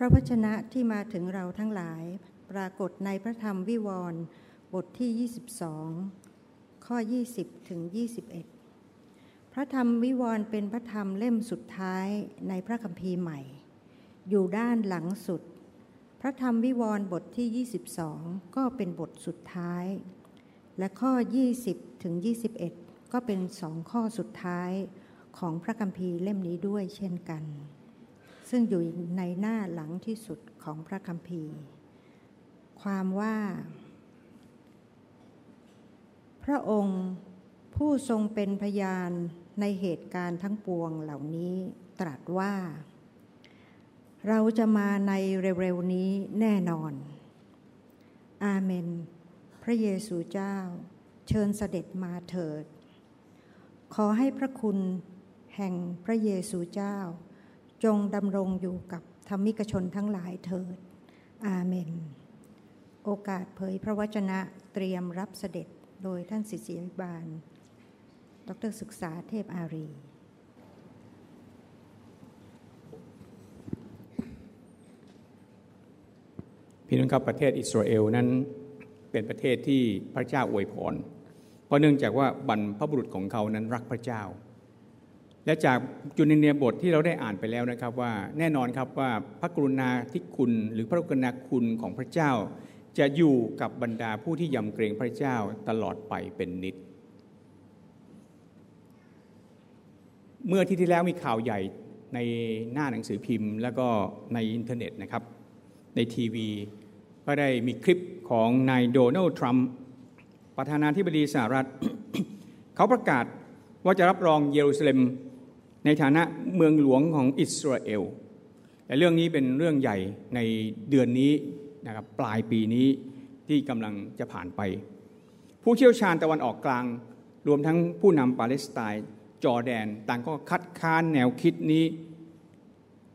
พระวจนะที่มาถึงเราทั้งหลาย ปรากฏในพระธรรมวิวรณ์บทที่ 22 ข้อ 20 ถึง 21 พระธรรมวิวรณ์เป็นพระธรรมเล่มสุดท้ายในพระคัมภีร์ใหม่ อยู่ด้านหลังสุด พระธรรมวิวรณ์บทที่ 22 ก็เป็นบทสุดท้าย และข้อ 20 ถึง 21 ก็เป็นสองข้อสุดท้ายของพระคัมภีร์เล่มนี้ด้วยเช่นกัน ซึ่งอยู่ในหน้าหลังที่สุดของพระคัมภีร์ ความว่า พระองค์ผู้ทรงเป็นพยานในเหตุการณ์ทั้งปวงเหล่านี้ตรัสว่า เราจะมาในเร็วๆนี้แน่นอน อาเมน พระเยซูเจ้า เชิญเสด็จมาเถิด ขอให้พระคุณแห่งพระเยซูเจ้า จงดำรงอยู่กับธรรมิกชนทั้งหลายเถิด อาเมน โอกาสเผยพระวจนะเตรียมรับเสด็จโดยท่านศิษยวิบาล ดรศึกษาเทพอารี พี่น้องครับประเทศอิสราเอลนั้นเป็นประเทศที่พระเจ้าอวยพร เพราะเนื่องจากว่าบรรพบุรุษของเขานั้นรักพระเจ้า และจากจุนเนียบทที่เราได้อ่านไปแล้วนะครับว่าแน่นอนครับว่าพระกรุณาธิคุณหรือพระกรุณาคุณของพระเจ้า จะอยู่กับบรรดาผู้ที่ยำเกรงพระเจ้าตลอดไปเป็นนิด เมื่อที่ที่แล้วมีข่าวใหญ่ในหน้าหนังสือพิมพ์ แล้วก็ในอินเทอร์เน็ตนะครับ ในทีวี ก็ได้มีคลิปของนายโดนัลด์ทรัมป์ประธานาธิบดีสหรัฐ เขาประกาศว่าจะรับรองเยรูซาเล็ม ในฐานะเมืองหลวงของอิสราเอลและเรื่องนี้เป็นเรื่องใหญ่ในเดือนนี้นะครับปลายปีนี้ที่กำลังจะผ่านไป ผู้เชี่ยวชาญตะวันออกกลาง รวมทั้งผู้นำปาเลสไตน์จอร์แดน ต่างก็คัดค้านแนวคิดนี้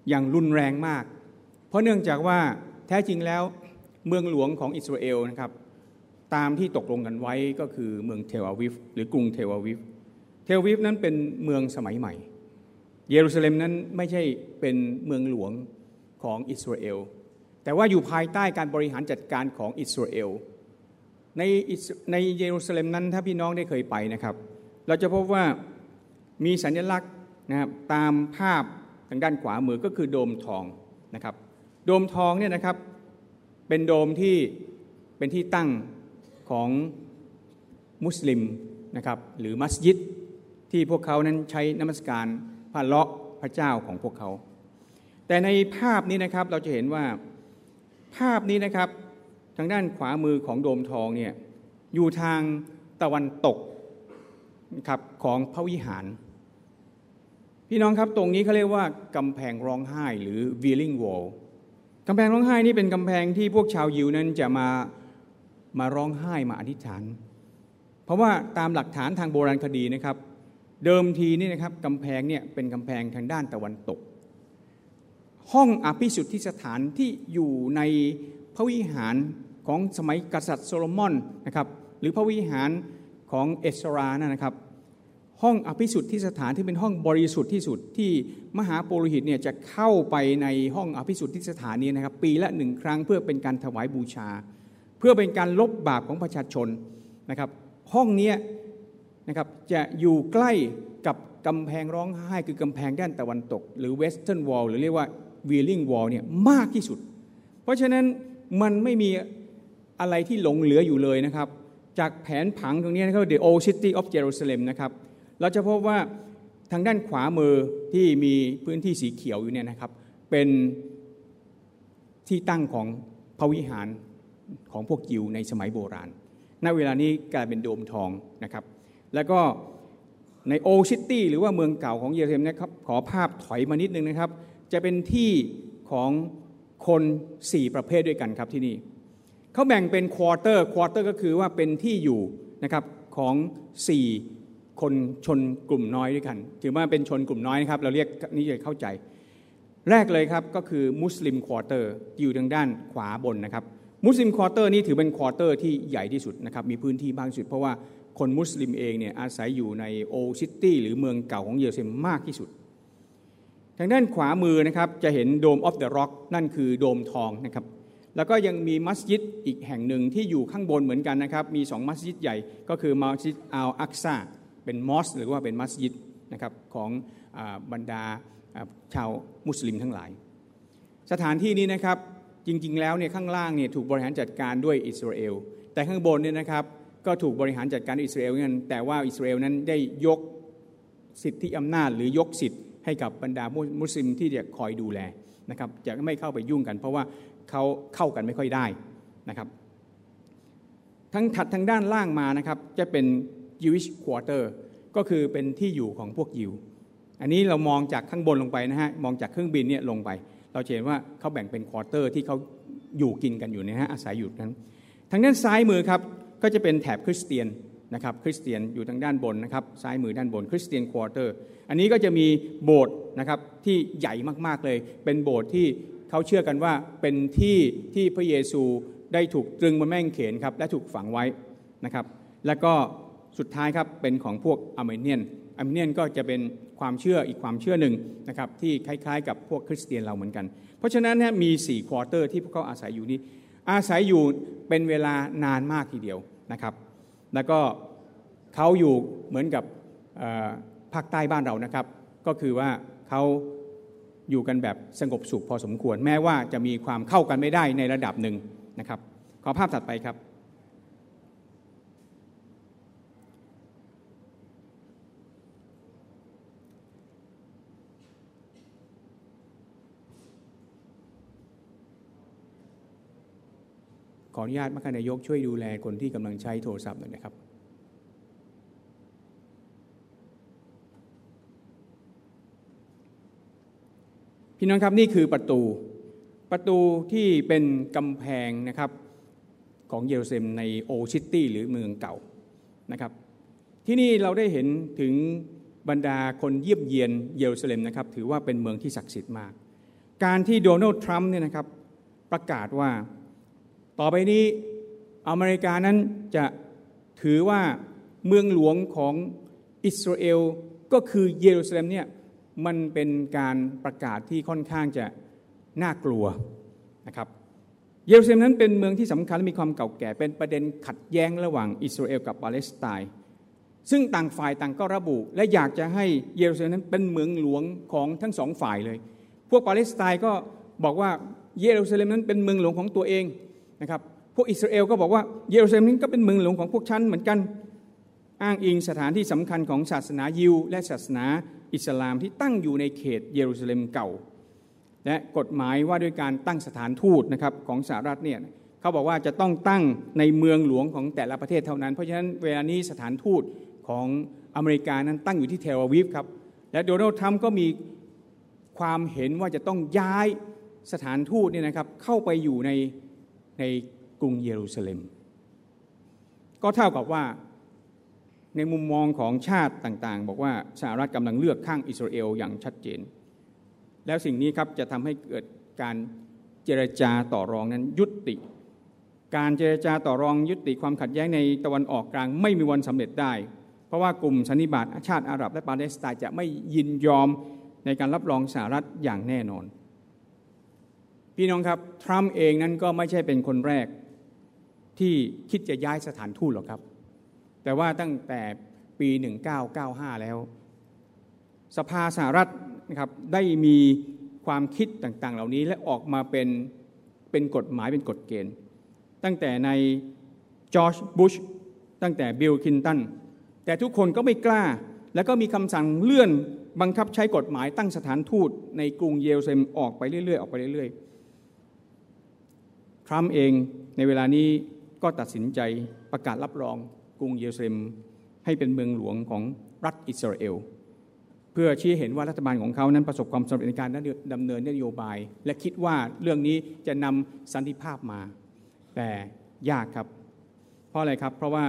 อย่างรุนแรงมาก เพราะเนื่องจากว่าแท้จริงแล้วเมืองหลวงของอิสราเอลนะครับตามที่ตกลงกันไว้ก็คือเมืองเทลอาวิฟหรือกรุงเทลอาวิฟเทลอาวิฟนั้นเป็นเมืองสมัยใหม่ เยรูซาเล็มนั้นไม่ใช่เป็นเมืองหลวงของอิสราเอล แต่ว่าอยู่ภายใต้การบริหารจัดการของอิสราเอล ในในเยรูซาเล็มนั้นถ้าพี่น้องได้เคยไปนะครับ เราจะพบว่ามีสัญลักษณ์นะครับตามภาพทางด้านขวามือก็คือโดมทองนะครับโดมทองเนี่ยนะครับเป็นโดมที่เป็นที่ตั้งของมุสลิมนะครับหรือมัสยิดที่พวกเขานั้นใช้นมัสการ พระเลาะพระเจ้าของพวกเขา แต่ในภาพนี้นะครับเราจะเห็นว่าภาพนี้นะครับทางด้านขวามือของโดมทองเนี่ยอยู่ทางตะวันตกครับของพระวิหาร พี่น้องครับตรงนี้เขาเรียกว่ากำแพงร้องไห้หรือ Wailing Wall กำแพงร้องไห้นี่เป็นกำแพงที่พวกชาวยิวนั้นจะมามาร้องไห้มาอธิษฐาน เพราะว่าตามหลักฐานทางโบราณคดีนะครับ เดิมทีนี่นะครับกำแพงเนี่ยเป็นกำแพงทางด้านตะวันตก ห้องอภิสุทธิสถานที่อยู่ในพระวิหารของสมัยกษัตริย์โซโลมอนนะครับหรือพระวิหารของเอสรานะครับห้องอภิสุทธิสถานที่เป็นห้องบริสุทธิ์ที่สุดที่มหาปุโรหิตเนี่ยจะเข้าไปในห้องอภิสุทธิสถานนี้นะครับปีละหนึ่งครั้งเพื่อเป็นการถวายบูชา เพื่อเป็นการลบบาปของประชาชนนะครับห้องนี้ นะครับจะอยู่ใกล้กับกำแพงร้องไห้คือกำแพงด้านตะวันตก หรือ Western Wall หรือเรียกว่า Wailing Wall เนี่ยมากที่สุด เพราะฉะนั้นมันไม่มีอะไรที่หลงเหลืออยู่เลยนะครับ จากแผนผังตรงนี้นะครับ The Old City of Jerusalem นะครับเราจะพบว่าทางด้านขวามือที่มีพื้นที่สีเขียวอยู่เนี่ยนะครับ เป็นที่ตั้งของพระวิหารของพวกยิวในสมัยโบราณ ณ เวลานี้กลายเป็นโดมทองนะครับ แล้วก็ใน Old City หรือว่าเมืองเก่าของเยรูซาเล็มนะครับขอภาพถอยมานิดนึงนะครับ จะเป็นที่ของคนสี่ประเภทด้วยกันครับที่นี่เขาแบ่งเป็น quarter quarter ก็คือว่าเป็นที่อยู่นะครับของสี่คนชนกลุ่มน้อยด้วยกัน ถือว่าเป็นชนกลุ่มน้อยนะครับ เราเรียกนี่จะเข้าใจ แรกเลยครับก็คือ Muslim Quarterอยู่ทางด้านขวาบนนะครับ Muslim Quarter นี่ถือเป็น quarter ที่ใหญ่ที่สุดนะครับมีพื้นที่มากที่สุดเพราะว่า คนมุสลิมเองเนี่ยอาศัยอยู่ใน Old City หรือเมืองเก่าของเยรูซาเล็มมากที่สุด ทางด้านขวามือนะครับจะเห็น Dome of the Rock นั่นคือโดมทองนะครับแล้วก็ยังมีมัสยิดอีกแห่งหนึ่งที่อยู่ข้างบนเหมือนกันนะครับมีสองมัสยิดใหญ่ก็คือมัสยิดอัลอักซาเป็น mosque หรือว่าเป็นมัสยิดนะครับของบรรดาชาวมุสลิมทั้งหลาย สถานที่นี้นะครับจริงๆแล้วเนี่ยข้างล่างเนี่ยถูกบริหารจัดการด้วยอิสราเอลแต่ข้างบนเนี่ยนะครับ ก็ถูกบริหารจัดการอิสราเอลนั้นแต่ว่าอิสราเอลนั้นได้ยกสิทธิอำนาจหรือยกสิทธิ์ให้กับบรรดามุสลิมที่จะคอยดูแลนะครับจะไม่เข้าไปยุ่งกัน เพราะว่าเขาเข้ากันไม่ค่อยได้นะครับทั้งถัดทางด้านล่างมานะครับจะเป็น Jewish Quarter ก็คือเป็นที่อยู่ของพวกยิว อันนี้เรามองจากข้างบนลงไปนะฮะมองจากเครื่องบินเนี่ยลงไป เราเห็นว่าเขาแบ่งเป็น quarter ที่เขาอยู่กินกันอยู่นะฮะอาศัยอยู่นั้น ทางด้านซ้ายมือครับ ก็จะเป็นแถบคริสเตียนนะครับคริสเตียนอยู่ทางด้านบนนะครับซ้ายมือด้านบน Christian Quarter อันนี้ก็จะมีโบสถ์นะครับที่ใหญ่มากๆเลย เป็นโบสถ์ที่เขาเชื่อกันว่าเป็นที่ที่พระเยซูได้ถูกตรึงบนแม่งเขนครับและถูกฝังไว้นะครับแล้วก็สุดท้ายครับเป็นของพวก Armenian Armenian ก็จะเป็นความเชื่ออีกความเชื่อหนึ่งนะครับที่คล้ายๆ กับพวกคริสเตียนเราเหมือนกัน เพราะฉะนั้นมี4 quarter ที่พวกเขาอาศัยอยู่นี้อาศัยอยู่เป็นเวลานานมากทีเดียว นะครับแล้วก็เขาอยู่เหมือนกับภาคใต้บ้านเรานะครับ ก็คือว่าเขาอยู่กันแบบสงบสุขพอสมควร แม้ว่าจะมีความเข้ากันไม่ได้ในระดับหนึ่งนะครับ ขอภาพถัดไปครับ ออนุญาตมรคนายกช่วยดูแลคนที่กำลังใช้โทรศัพท์หน่อยนะครับพี่น้องครับนี่คือประตูประตูที่เป็นกำแพงนะครับของเยรูซาเล็มในโอชิตี้หรือเมืองเก่านะครับ ที่นี่เราได้เห็นถึงบรรดาคนเยี่ยมเยียนเยรูซาเล็มนะครับ ถือว่าเป็นเมืองที่ศักดิ์สิทธิ์มาก การที่โดนัลด์ทรัมป์เนี่ยนะครับประกาศว่า ต่อไปนี้อเมริกานั้นจะถือว่าเมืองหลวงของอิสราเอลก็คือเยรูซาเล็มเนี่ยมันเป็นการประกาศที่ค่อนข้างจะน่ากลัวนะครับเยรูซาเล็มนั้นเป็นเมืองที่สำคัญและมีความเก่าแก่เป็นประเด็นขัดแย้งระหว่างอิสราเอลกับปาเลสไตน์ซึ่งต่างฝ่ายต่างก็ระบุ และอยากจะให้เยรูซาเล็มนั้นเป็นเมืองหลวงของทั้งสองฝ่ายเลย พวกปาเลสไตน์ก็บอกว่าเยรูซาเล็มนั้นเป็นเมืองหลวงของตัวเองะครับพวกอิสราเอลก็บอกว่าเยรูซาเล็มนี้ก็เป็นเมืองหลวงของพวกฉันเหมือนกันอ้างอิงสถานที่สำคัญของศาสนายิว และศาสนาอิสลามที่ตั้งอยู่ในเขตเยรูซาเล็มเก่า และกฎหมายว่าด้วยการตั้งสถานทูตนะครับของสหรัฐเนี่ยเขาบอกว่าจะต้องตั้งในเมืองหลวงของแต่ละประเทศเท่านั้น เพราะฉะนั้นเวลานี้สถานทูตของอเมริกานั้นตั้งอยู่ที่เทลอาวิฟครับและโดนัลด์ทรัมป์ก็มีความเห็นว่าจะต้องย้ายสถานทูตเนี่ยนะครับเข้าไปอยู่ใน ในกรุงเยรูซาเล็ม ก็เท่ากับว่าในมุมมองของชาติต่างๆ บอกว่าสหรัฐกำลังเลือกข้างอิสราเอลอย่างชัดเจน แล้วสิ่งนี้ครับจะทำให้เกิดการเจรจาต่อรองนั้นยุติ การเจรจาต่อรองยุติความขัดแย้งในตะวันออกกลางไม่มีวันสำเร็จได้ เพราะว่ากลุ่มสันนิบาตชาติอาหรับและปาเลสไตน์จะไม่ยินยอมในการรับรองสหรัฐอย่างแน่นอน พี่น้องครับ ทรัมป์เองนั้นก็ไม่ใช่เป็นคนแรกที่คิดจะย้ายสถานทูตหรอกครับ แต่ว่าตั้งแต่ปี 1995 แล้ว สภาสหรัฐนะครับได้มีความคิดต่างๆ เหล่านี้และออกมาเป็นเป็นกฎหมายเป็นกฎเกณฑ์ ตั้งแต่ในจอร์จบุชตั้งแต่บิล คลินตันแต่ทุกคนก็ไม่กล้า แล้วก็มีคำสั่งเลื่อนบังคับใช้กฎหมายตั้งสถานทูตในกรุงเยรูซาเล็มออกไปเรื่อยๆ ออกไปเรื่อยๆ ทรัมป์เองในเวลานี้ก็ตัดสินใจประกาศรับรองกรุงเยรูซาเล็มให้เป็นเมืองหลวงของรัฐอิสราเอล เพื่อชี้เห็นว่ารัฐบาลของเขานั้นประสบความสำเร็จในการดำเนินนโยบาย และคิดว่าเรื่องนี้จะนำสันติภาพมา แต่ยากครับ เพราะอะไรครับ เพราะว่า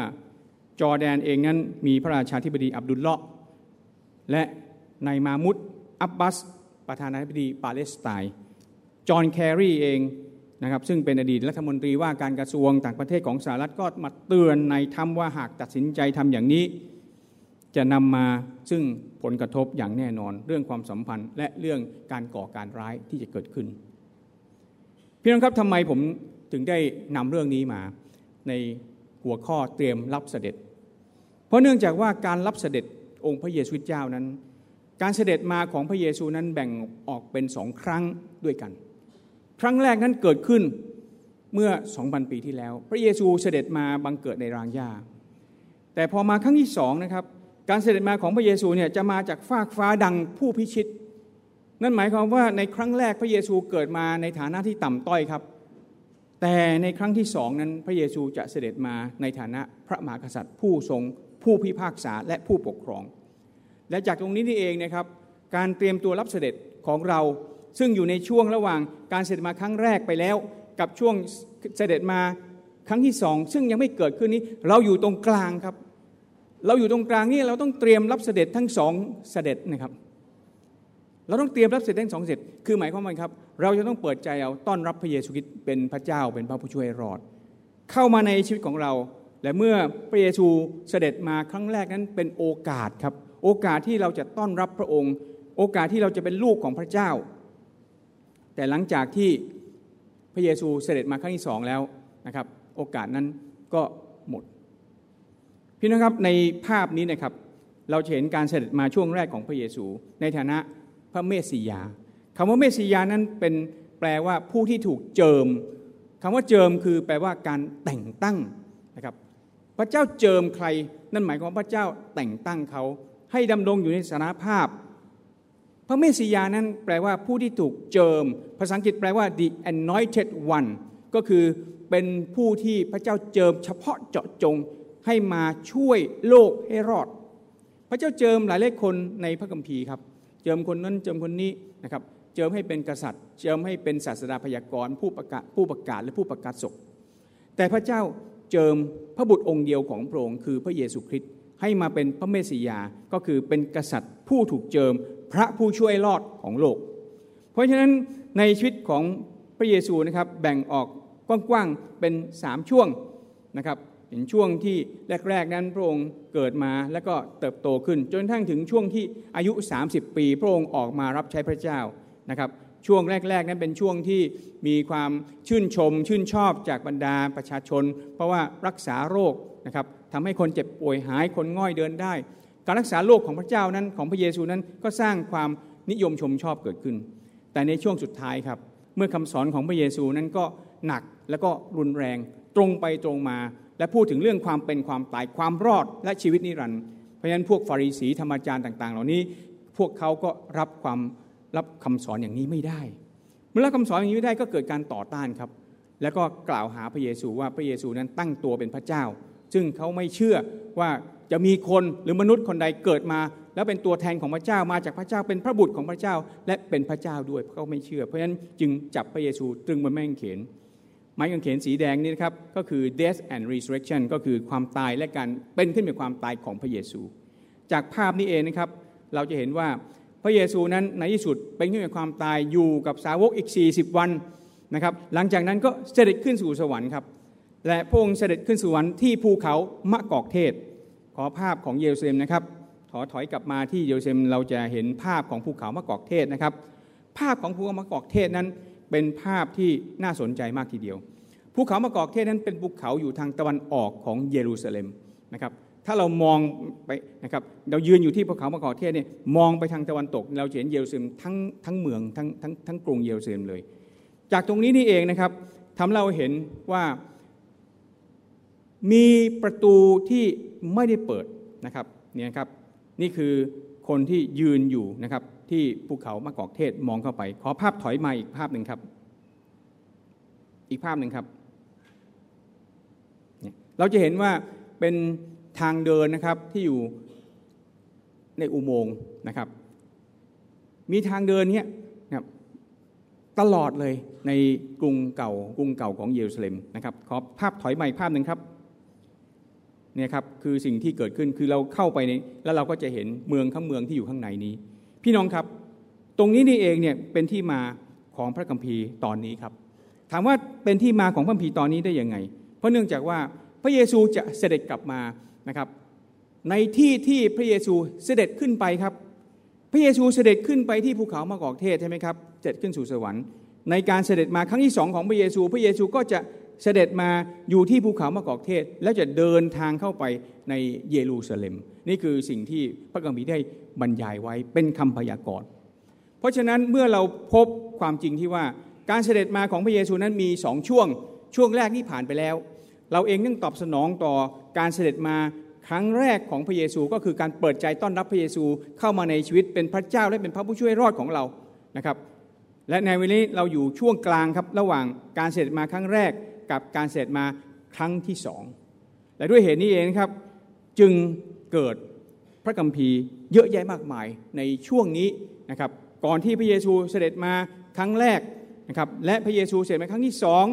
จอแดนเองนั้นมีพระราชาธิบดีอับดุลเลาะและนายมามุดอับบาสประธานาธิบดีปาเลสไตน์จอห์นแครีเอง นะครับซึ่งเป็นอดีตรัฐมนตรีว่าการกระทรวงต่างประเทศของสหรัฐก็มาเตือนในธรรมว่าหากตัดสินใจทำอย่างนี้ จะนำมาซึ่งผลกระทบอย่างแน่นอน เรื่องความสัมพันธ์ และเรื่องการก่อการร้ายที่จะเกิดขึ้น พี่น้องครับทำไมผมถึงได้นำเรื่องนี้มาในหัวข้อเตรียมรับเสด็จ เพราะเนื่องจากว่าการรับเสด็จองค์พระเยซูเจ้านั้น การเสด็จมาของพระเยซูนั้นแบ่งออกเป็นสองครั้งด้วยกัน ครั้งแรกนั้นเกิดขึ้นเมื่อ 2,000 ปีที่แล้ว พระเยซูเสด็จมาบังเกิดในรางหญ้าแต่พอมาครั้งที่สองนะครับการเสด็จมาของพระเยซูเนี่ยจะมาจากฟากฟ้าดังผู้พิชิต นั่นหมายความว่าในครั้งแรกพระเยซูเกิดมาในฐานะที่ต่ำต้อยครับ แต่ในครั้งที่สองนั้นพระเยซูจะเสด็จมาในฐานะพระมหากษัตริย์ ผู้ทรงผู้พิพากษาและผู้ปกครอง และจากตรงนี้นี่เองนะครับ การเตรียมตัวรับเสด็จของเรา ซึ่งอยู่ในช่วงระหว่างการเสด็จมาครั้งแรกไปแล้ว กับช่วงเสด็จมาครั้งที่สองซึ่งยังไม่เกิดขึ้นนี้เราอยู่ตรงกลางครับ เราอยู่ตรงกลางนี่เราต้องเตรียมรับเสด็จทั้งสองเสด็จนะครับ เราต้องเตรียมรับเสด็จทั้งสองเสด็จคือหมายความว่าครับ เราจะต้องเปิดใจเอาต้อนรับพระเยซูคริสต์เป็นพระเจ้าเป็นพระผู้ช่วยรอด เข้ามาในชีวิตของเรา และเมื่อพระเยซูเสด็จมาครั้งแรกนั้นเป็นโอกาสครับ โอกาสที่เราจะต้อนรับพระองค์ โอกาสที่เราจะเป็นลูกของพระเจ้า แต่หลังจากที่พระเยซูเสด็จมาครั้งที่สองแล้วนะครับ โอกาสนั้นก็หมด พี่น้องครับในภาพนี้นะครับ เราจะเห็นการเสด็จมาช่วงแรกของพระเยซูในฐานะพระเมสสิยาคำว่าเมสสิยานั้นเป็นแปลว่าผู้ที่ถูกเจิมคำว่าเจิมคือแปลว่าการแต่งตั้งนะครับ พระเจ้าเจิมใคร นั่นหมายความว่าพระเจ้าแต่งตั้งเขาให้ดำรงอยู่ในสถานภาพ พระเมสสิยานั้นแปลว่าผู้ที่ถูกเจิม ภาษาอังกฤษแปลว่า the anointed one ก็คือเป็นผู้ที่พระเจ้าเจิมเฉพาะเจาะจงให้มาช่วยโลกให้รอด พระเจ้าเจิมหลายเลขคนในพระคัมภีร์ครับ เจิมคนนั้นเจิมคนนี้นะครับ เจิมให้เป็นกษัตริย์ เจิมให้เป็นศาสดาพยากรณ์ผู้ประกาศผู้ประกาศและผู้ประกาศศกแต่พระเจ้าเจิมพระบุตรองค์เดียวของพระองค์คือพระเยซูคริสต์ให้มาเป็นพระเมสสิยา ก็คือเป็นกษัตริย์ผู้ถูกเจิม พระผู้ช่วยรอดของโลก เพราะฉะนั้นในชีวิตของพระเยซูนะครับแบ่งออกกว้างๆเป็นสามช่วงนะครับเห็นช่วงที่แรกๆนั้นพระองค์เกิดมาแล้วก็เติบโตขึ้น จนทั้งถึงช่วงที่อายุ 30 ปี พระองค์ออกมารับใช้พระเจ้านะครับช่วงแรก ๆ นั้นเป็นช่วงที่มีความชื่นชม ชื่นชอบจากบรรดาประชาชน เพราะว่ารักษาโรคนะครับทำให้คนเจ็บป่วยหายคนง่อยเดินได้ การรักษาโรคของพระเจ้านั้นของพระเยซูนั้นก็สร้างความนิยมชมชอบเกิดขึ้น แต่ในช่วงสุดท้ายครับ เมื่อคำสอนของพระเยซูนั้นก็หนักแล้วก็รุนแรงตรงไปตรงมา และพูดถึงเรื่องความเป็นความตายความรอดและชีวิตนิรันดร์เพราะฉะนั้นพวกฟาริสีธรรมจารย์ต่าง ๆ เหล่านี้ พวกเขาก็รับความรับคำสอนอย่างนี้ไม่ได้ เมื่อรับคำสอนอย่างนี้ไม่ได้ก็เกิดการต่อต้านครับ แล้วก็กล่าวหาพระเยซูว่าพระเยซูนั้นตั้งตัวเป็นพระเจ้า ซึ่งเขาไม่เชื่อว่า จะมีคนหรือมนุษย์คนใดเกิดมา แล้วเป็นตัวแทนของพระเจ้ามาจากพระเจ้าเป็นพระบุตรของพระเจ้า และเป็นพระเจ้าด้วยเขาไม่เชื่อ เพราะฉะนั้นจึงจับพระเยซูตรึงบนแม่งเขนไม้กางเขนสีแดงนี่นะครับก็คือ death and resurrection ก็คือความตายและการเป็นขึ้นเป็นความตายของพระเยซู จากภาพนี้เองนะครับ เราจะเห็นว่าพระเยซูนั้นในที่สุดเป็นขึ้นเป็นความตายอยู่กับสาวกอีก 40 วันนะครับ หลังจากนั้นก็เสด็จขึ้นสู่สวรรค์ครับและพระองค์เสด็จขึ้นสู่สวรรค์ที่ภูเขามะกอกเทศ ขอภาพของเยรูซาเล็มนะครับถอถอยกลับมาที่เยรูซาเล็มเราจะเห็นภาพของภูเขามะกอกเทศนะครับ ภาพของภูเขามะกอกเทศนั้นเป็นภาพที่น่าสนใจมากทีเดียวภูเขามะกอกเทศนั้นเป็นภูเขาอยู่ทางตะวันออกของเยรูซาเล็มนะครับถ้าเรามองไปนะครับเรายืนอยู่ที่ภูเขามะกอกเทศเนี่ยมองไปทางตะวันตก เราเห็นเยรูซาเล็มทั้งทั้งเมืองทั้งทั้งทั้งกรุงเยรูซาเล็มเลย จากตรงนี้นี่เองนะครับทำเราเห็นว่า มีประตูที่ไม่ได้เปิดนะครับเนี่ยครับนี่คือคนที่ยืนอยู่นะครับที่ภูเขามะกอกเทศมองเข้าไป ขอภาพถอยมาอีกภาพหนึ่งครับ อีกภาพหนึ่งครับเราจะเห็นว่าเป็นทางเดินนะครับที่อยู่ในอุโมงค์นะครับ มีทางเดินเนี้ยนะครับตลอดเลยในกรุงเก่ากรุงเก่าของเยรูซาเล็มนะครับขอภาพถอยใหม่ภาพหนึ่งครับ เนี่ยครับคือสิ่งที่เกิดขึ้นคือเราเข้าไปในแล้วเราก็จะเห็นเมืองข้างเมืองที่อยู่ข้างในนี้ พี่น้องครับ ตรงนี้นี่เองเนี่ยเป็นที่มาของพระคัมภีร์ตอนนี้ครับ ถามว่าเป็นที่มาของพระคัมภีร์ตอนนี้ได้ยังไง เพราะเนื่องจากว่าพระเยซูจะเสด็จกลับมานะครับ ในที่ที่พระเยซูเสด็จขึ้นไปครับ พระเยซูเสด็จขึ้นไปที่ภูเขามะกอกเทศใช่ไหมครับเสด็จขึ้นสู่สวรรค์ในการเสด็จมาครั้งที่สองของพระเยซู พระเยซูก็จะ เสด็จมาอยู่ที่ภูเขามะกอกเทศ แล้วจะเดินทางเข้าไปในเยรูซาเล็ม นี่คือสิ่งที่พระกัมภีได้บรรยายไว้เป็นคำพยากรณ์ เพราะฉะนั้นเมื่อเราพบความจริงที่ว่าการเสด็จมาของพระเยซูนั้นมีสองช่วง ช่วงแรกที่ผ่านไปแล้ว เราเองต้องตอบสนองต่อการเสด็จมาครั้งแรกของพระเยซูก็คือการเปิดใจต้อนรับพระเยซูเข้ามาในชีวิตเป็นพระเจ้าและเป็นพระผู้ช่วยรอดของเรานะครับ และในวันนี้เราอยู่ช่วงกลางครับระหว่างการเสด็จมาครั้งแรก กับการเสด็จมาครั้งที่สองและด้วยเหตุนี้เองครับจึงเกิดพระกัมภีร์เยอะแยะมากมายในช่วงนี้นะครับก่อนที่พระเยซูเสด็จมาครั้งแรกนะครับและพระเยซูเสด็จมาครั้งที่สอง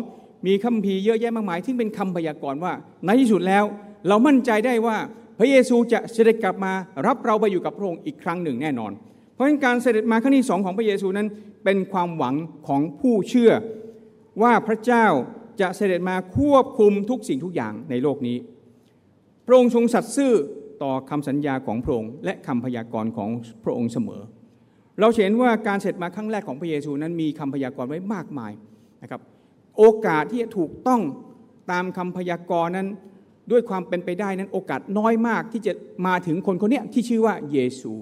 มีคัมภีร์เยอะแยะมากมายที่เป็นคำพยากรณ์ว่าในที่สุดแล้ว เรามั่นใจได้ว่าพระเยซูจะเสด็จกลับมารับเราไปอยู่กับพระองค์อีกครั้งหนึ่งแน่นอน เพราะฉะนั้นการเสด็จมาครั้งที่สองของพระเยซูนั้นเป็นความหวังของผู้เชื่อว่าพระเจ้า จะเสด็จมาควบคุมทุกสิ่งทุกอย่างในโลกนี้ พระองค์ทรงสัตย์ซื่อต่อคำสัญญาของพระองค์และคำพยากรณ์ของพระองค์เสมอ เราเห็นว่าการเสด็จมาครั้งแรกของพระเยซูนั้นมีคำพยากรณ์ไว้มากมายนะครับโอกาสที่จะถูกต้องตามคำพยากรณ์นั้นด้วยความเป็นไปได้นั้นโอกาสน้อยมากที่จะมาถึงคนคนนี้ที่ชื่อว่าเยซู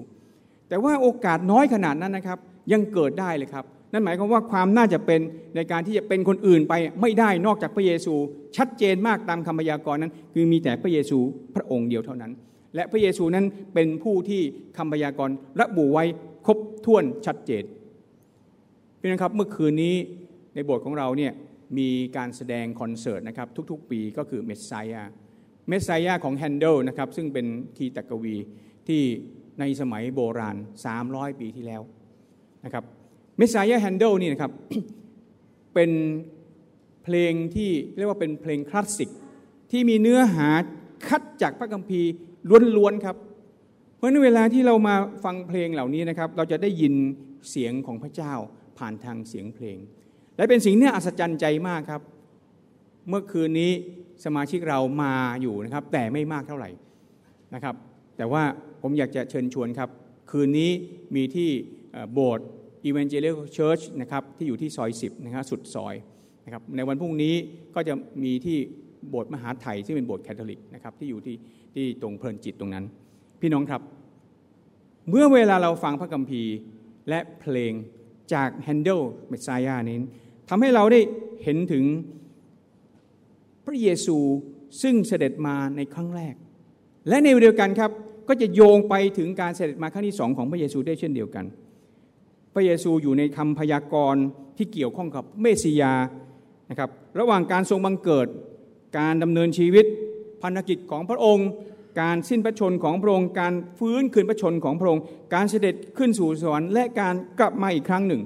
แต่ว่าโอกาสน้อยขนาดนั้นนะครับยังเกิดได้เลยครับ นั่นหมายความว่าความน่าจะเป็นในการที่จะเป็นคนอื่นไปไม่ได้นอกจากพระเยซู ชัดเจนมากตามคำพยากรณ์นั้น คือมีแต่พระเยซูพระองค์เดียวเท่านั้น และพระเยซูนั้นเป็นผู้ที่คำพยากรณ์ระบุไว้ครบถ้วนชัดเจนพี่นะครับเมื่อคืนนี้ในโบสถ์ของเราเนี่ยมีการแสดงคอนเสิร์ตนะครับทุกๆ ปีก็คือเมสไซยาเมสไซยาของแฮนเดลนะครับซึ่งเป็นคีตกวีที่ในสมัยโบราณ 300 ปีที่แล้วนะครับ เมสไซยาแฮนเดลนี่นะครับ เป็นเพลงที่เรียกว่าเป็นเพลงคลาสสิก ที่มีเนื้อหาคัดจากพระคัมภีร์ล้วนๆครับ เพราะในเวลาที่เรามาฟังเพลงเหล่านี้นะครับ เราจะได้ยินเสียงของพระเจ้าผ่านทางเสียงเพลง และเป็นสิ่งที่อัศจรรย์ใจมากครับ เมื่อคืนนี้สมาชิกเรามาอยู่นะครับ แต่ไม่มากเท่าไหร่นะครับ แต่ว่าผมอยากจะเชิญชวนครับ คืนนี้มีที่โบสถ์ Evangelical Church นะครับที่อยู่ที่ซอย 10นะครับสุดซอยนะครับในวันพรุ่งนี้ก็จะมีที่โบสถ์มหาไถ่ซึ่งเป็นโบสถ์แคทอลิกนะครับที่อยู่ที่ที่ตรงเพลินจิตตรงนั้น พี่น้องครับเมื่อเวลาเราฟังพระคัมภีร์และเพลงจาก Handel Messiah นี้ทำให้เราได้เห็นถึงพระเยซูซึ่งเสด็จมาในครั้งแรก และในเดียวกันครับก็จะโยงไปถึงการเสด็จมาครั้งที่สองของพระเยซูได้เช่นเดียวกัน พระเยซูอยู่ในคำพยากรณ์ที่เกี่ยวข้องกับเมสสิยานะครับระหว่างการทรงบังเกิด การดำเนินชีวิตพันธกิจของพระองค์ การสิ้นพระชนของพระองค์ การฟื้นคืนพระชนของพระองค์ การเสด็จขึ้นสู่สวรรค์และการกลับมาอีกครั้งหนึ่ง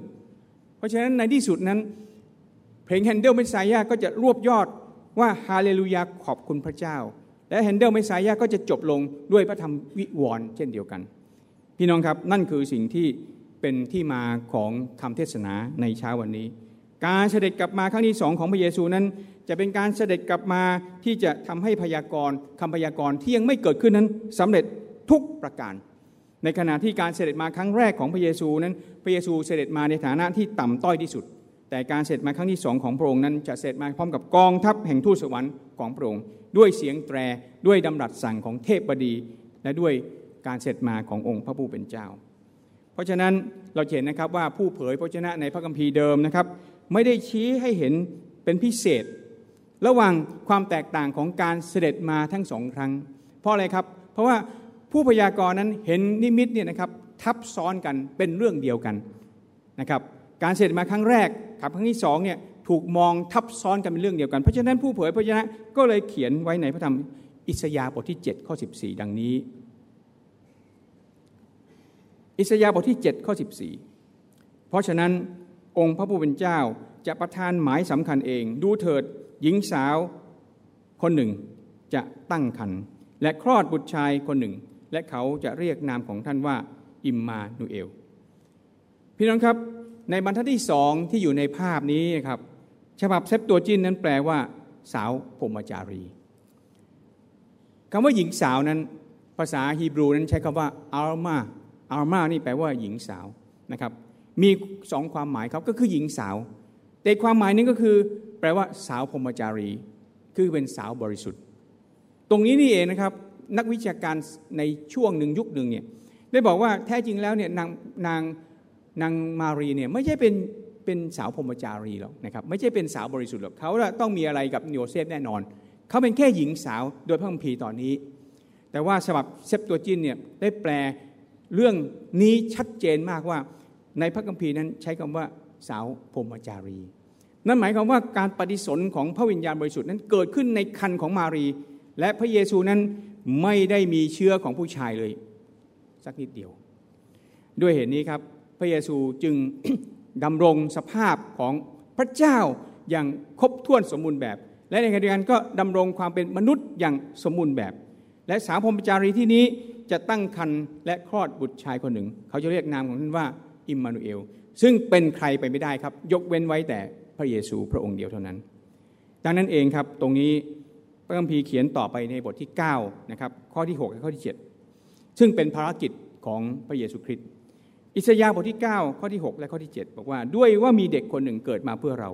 เพราะฉะนั้นในที่สุดนั้น เพลง Handel Messiah ก็จะรวบยอดว่าฮาเลลูยาขอบคุณพระเจ้า และ Handel Messiah ก็จะจบลงด้วยพระธรรมวิวรณ์เช่นเดียวกัน พี่น้องครับนั่นคือสิ่งที่ เป็นที่มาของคำเทศนาในเช้าวันนี้ การเสด็จกลับมาครั้งที่สองของพระเยซูนั้น จะเป็นการเสด็จกลับมาที่จะทำให้พยากรณ์คำพยากรณ์ที่ยังไม่เกิดขึ้นนั้นสำเร็จทุกประการ ในขณะที่การเสด็จมาครั้งแรกของพระเยซูนั้น พระเยซูเสด็จมาในฐานะที่ต่ำต้อยที่สุด แต่การเสด็จมาครั้งที่สองของพระองค์นั้นจะเสด็จมาพร้อมกับกองทัพแห่งทูตสวรรค์ของพระองค์ด้วยเสียงแตรด้วยดำรัสสั่งของเทพบดี และด้วยการเสด็จมาขององค์พระผู้เป็นเจ้า เพราะฉะนั้นเราเห็นนะครับว่าผู้เผยพระชนะในพระคัมภีร์เดิมนะครับไม่ได้ชี้ให้เห็นเป็นพิเศษ ระหว่างความแตกต่างของการเสด็จมาทั้งสองครั้ง เพราะอะไรครับ เพราะว่าผู้พยากรณ์นั้นเห็นนิมิตเนี่ยนะครับทับซ้อนกันเป็นเรื่องเดียวกันนะครับการเสด็จมาครั้งแรกกับครั้งที่สองเนี่ยถูกมองทับซ้อนกันเป็นเรื่องเดียวกัน เพราะฉะนั้นผู้เผยพระชนะก็เลยเขียนไว้ในพระธรรมอิสยาห์บทที่ 7 ข้อ 14 ดังนี้ อิสยาห์บทที่ 7 ข้อ 14 เพราะฉะนั้นองค์พระผู้เป็นเจ้าจะประทานหมายสำคัญเอง ดูเถิดหญิงสาวคนหนึ่งจะตั้งครรภ์และคลอดบุตรชายคนหนึ่ง และเขาจะเรียกนามของท่านว่าอิมมานูเอล พี่น้องครับในบรรทัดที่สองที่อยู่ในภาพนี้ครับฉบับเซปตัวจินนั้นแปลว่า สาวพรมจารีคำว่าหญิงสาวนั้น ภาษาฮีบรูนั้นใช้คำว่าอัลมา อัลมานี่แปลว่าหญิงสาวนะครับ มีสองความหมายครับก็คือหญิงสาว แต่ความหมายนึงก็คือ แปลว่าสาวพรหมจารี คือเป็นสาวบริสุทธิ์ ตรงนี้นี่เองนะครับ นักวิชาการในช่วงหนึ่งยุคหนึ่งเนี่ยได้บอกว่าแท้จริงแล้วเนี่ยนางนางนางมารีเนี่ยไม่ใช่เป็นเป็นสาวพรหมจารีหรอกนะครับไม่ใช่เป็นสาวบริสุทธิ์หรอกเขาต้องมีอะไรกับโยเซฟแน่นอน เขาเป็นแค่หญิงสาวโดยพระคัมภีร์ตอนนี้ แต่ว่าฉบับ Septuagint เนี่ยได้แปล เรื่องนี้ชัดเจนมากว่าในพระคัมภีร์นั้นใช้คำว่าสาวพรหมจารี นั่นหมายความว่าการปฏิสนของพระวิญญาณบริสุทธิ์นั้นเกิดขึ้นในคันของมารี และพระเยซูนั้นไม่ได้มีเชื้อของผู้ชายเลย สักนิดเดียว ด้วยเหตุนี้ครับพระเยซูจึงดำรงสภาพของพระเจ้าอย่างครบถ้วนสมบูรณ์แบบ และในขณะเดียวกันก็ดำรงความเป็นมนุษย์อย่างสมบูรณ์แบบ และสาวพรหมจารีที่นี้จะตั้งครรภ์และคลอดบุตรชายคนหนึ่ง เขาจะเรียกนามของท่านว่าอิมมานูเอล ซึ่งเป็นใครไปไม่ได้ครับ ยกเว้นไว้แต่พระเยซูพระองค์เดียวเท่านั้น ดังนั้นเองครับตรงนี้พระคัมภีร์เขียนต่อไปในบทที่9นะครับข้อที่6และข้อที่ 7 ซึ่งเป็นภารกิจของพระเยซูคริสต์อิสยาห์บทที่ 9 ข้อที่ 6 และข้อที่ 7 บอกว่าด้วยว่ามีเด็กคนหนึ่งเกิดมาเพื่อเรา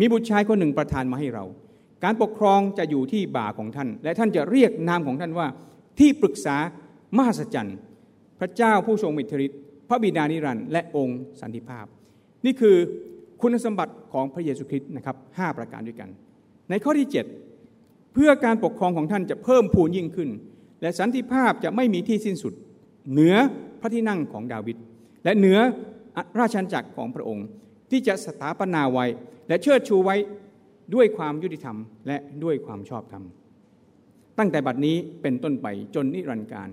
มีบุตรชายคนหนึ่งประทานมาให้เรา การปกครองจะอยู่ที่บ่าของท่าน และท่านจะเรียกนามของท่านว่า ที่ปรึกษามหัศจรรย์ พระเจ้าผู้ทรงมิตรฤทธิ์พระบิดานิรันดร์และองค์สันติภาพ นี่คือคุณสมบัติของพระเยซูคริสต์นะครับหประการด้วยกัน ในข้อที่ 7 เพื่อการปกครองของท่านจะเพิ่มพูนยิ่งขึ้น และสันติภาพจะไม่มีที่สิ้นสุด เหนือพระที่นั่งของดาวิดและเหนือราชันจักรของพระองค์ที่จะสถาปนาไว้ และเชิดชูไว้ ด้วยความยุติธรรมและด้วยความชอบธรรม ตั้งแต่บัดนี้เป็นต้นไปจนนิรันดร์การ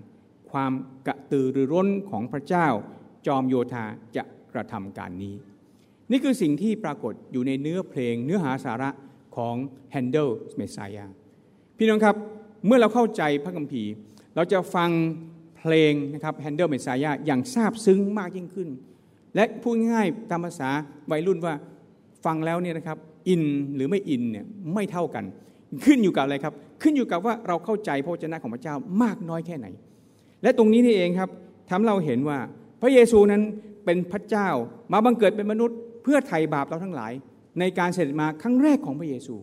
ความกระตือรือร้นของพระเจ้า จอมโยธาจะกระทำการนี้ นี่คือสิ่งที่ปรากฏอยู่ในเนื้อเพลงเนื้อหาสาระของ Handel Messiah พี่น้องครับเมื่อเราเข้าใจพระคัมภีร์ เราจะฟังเพลงนะครับ Handel Messiah อย่างซาบซึ้งมากยิ่งขึ้น และพูดง่ายตามภาษาวัยรุ่นว่าฟังแล้วเนี่ยนะครับ อินหรือไม่อินเนี่ยไม่เท่ากัน ขึ้นอยู่กับอะไรครับ ขึ้นอยู่กับว่าเราเข้าใจพระวจนะของพระเจ้ามากน้อยแค่ไหน และตรงนี้นี่เองครับทำเราเห็นว่าพระเยซูนั้นเป็นพระเจ้ามาบังเกิดเป็นมนุษย์ เพื่อไถ่บาปเราทั้งหลาย ในการเสด็จมาครั้งแรกของพระเยซู